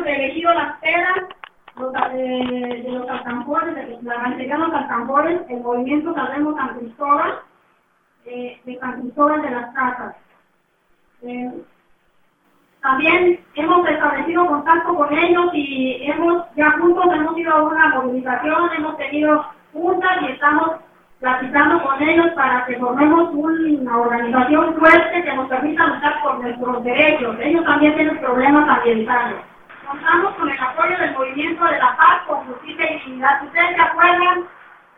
hemos elegido las peras los, eh, de los alcanfores, de los alcanfores, el movimiento Sabemos San Cristóbal, eh, de San Cristóbal de las Casas. Eh, también hemos establecido contacto con ellos y hemos ya juntos hemos ido a una movilización, hemos tenido juntas y estamos platicando con ellos para que formemos una organización fuerte que nos permita luchar por nuestros derechos. Ellos también tienen problemas ambientales. Contamos con el apoyo del Movimiento de la Paz, con Justicia y Dignidad. ¿Ustedes se acuerdan?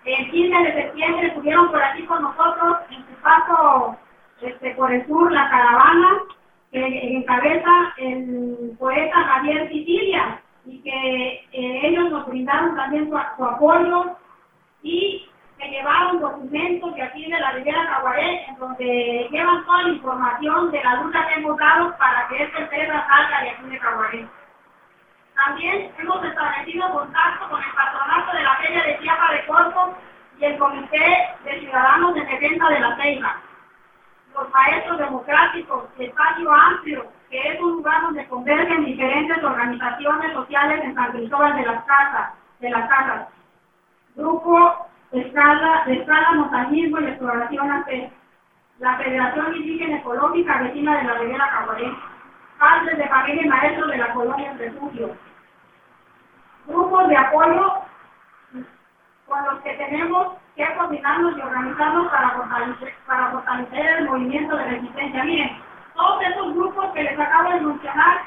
El 15 de septiembre estuvieron por aquí con nosotros en su paso este, por el sur, la caravana, que encabeza el poeta Javier Sicilia, y que eh, ellos nos brindaron también su, apoyo y que llevaron documentos de aquí de la Ribera Caguaré, en donde llevan toda la información de la lucha que hemos dado para que este tema salga de aquí de Caguaré. También hemos establecido contacto con el patronato de la Feria de Chiapa de Corto y el Comité de Ciudadanos de Defensa de la Ceiba. Los maestros democráticos, espacio amplio, que es un lugar donde convergen diferentes organizaciones sociales en San Cristóbal de las Casas, de las Casas. Grupo Escala, de Escala Montañismo y Exploración AP, la Federación Indígena Ecológica vecina de la Ribera Caguaré, padres de familia y maestros de la colonia Refugio, grupos de apoyo con los que tenemos que coordinarnos y organizarnos para fortalecer, para fortalecer el movimiento de resistencia. Miren, todos esos grupos que les acabo de mencionar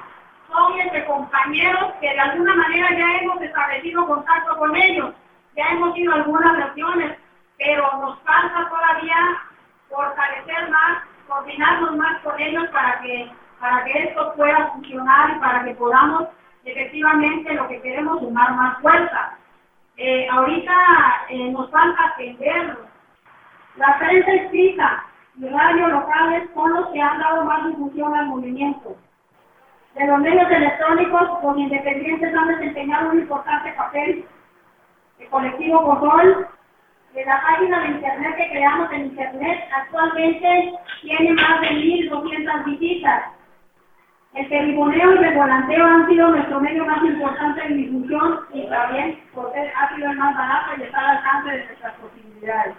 son entre compañeros que de alguna manera ya hemos establecido contacto con ellos, ya hemos ido algunas reuniones, pero nos falta todavía fortalecer más, coordinarnos más con ellos para que, para que esto pueda funcionar y para que podamos efectivamente lo que queremos sumar más fuerza. Eh, ahorita eh, nos falta atenderlo. La prensa escrita y radio locales son los que han dado más difusión al movimiento. De los medios electrónicos, los independientes han desempeñado un importante papel. El colectivo Control, de la página de internet que creamos en internet, actualmente tiene más de 1.200 visitas. El teriboneo y el volanteo han sido nuestro medio más importante de difusión y también porque ha sido el más barato y está al alcance de nuestras posibilidades.